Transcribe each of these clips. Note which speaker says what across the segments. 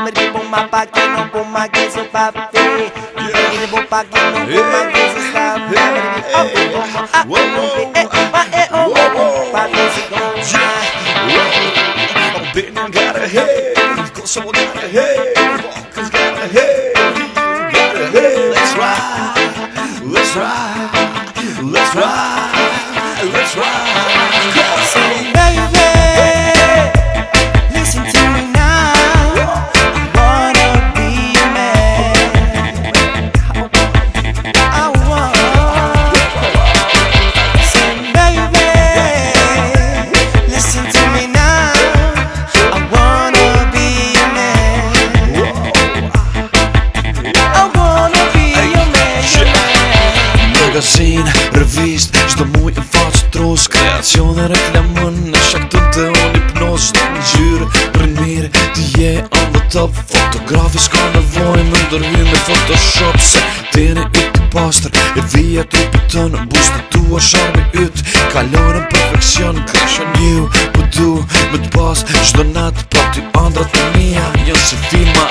Speaker 1: come ribo ma pa que pa
Speaker 2: é Let's ride, let's ride. magazin, revist Shdo muj e faqë trus Kreacion e reklamën Në shaktën të unë hipnoz Shdo në gjyrë, rrë në mirë Ti je on the top Fotografi s'ka Më ndërmi me photoshop Se tiri i të E vija të pitënë Bust të tua sharmi ytë Kalorën perfekcion Crash on you Po du me të pasë Shdo natë Pra ti andrat të mija Jënë si fi ma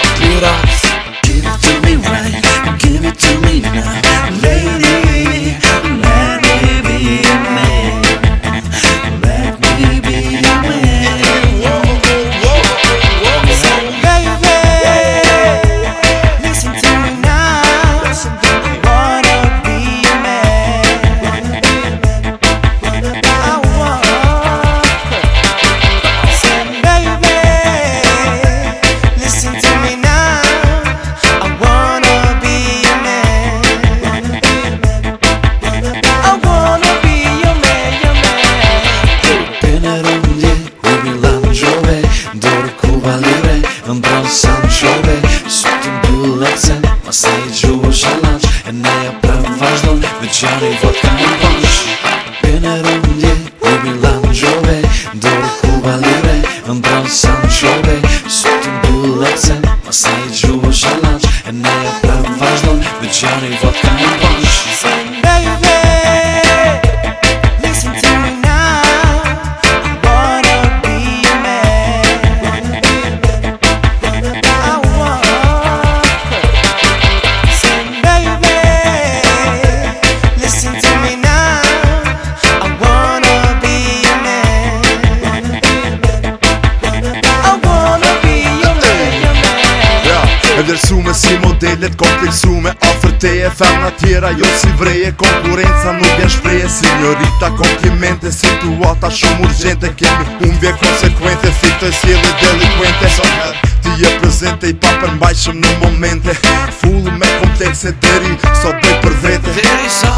Speaker 3: Në pra në vazhdojnë, dhe qari vat ka në vosh Kënë rëndje, dhe mila në gjove Dorë ku balire, në mbrajnë sa në qove Sot të bëllë të zemë, ma se i pra vazhdojnë, dhe qari vat në vosh
Speaker 1: Neve si modelet kompleksume Afer te e femna tjera jo si vreje Konkurenca nuk janë shpreje Si njërita komplimente Situata er shumë er urgjente Kemi umbje konsekvente Fitoj si edhe delikvente Ti je er prezente i papërmbajshëm në momente
Speaker 2: full me komplekse deri Sa bëj për vete Deri sa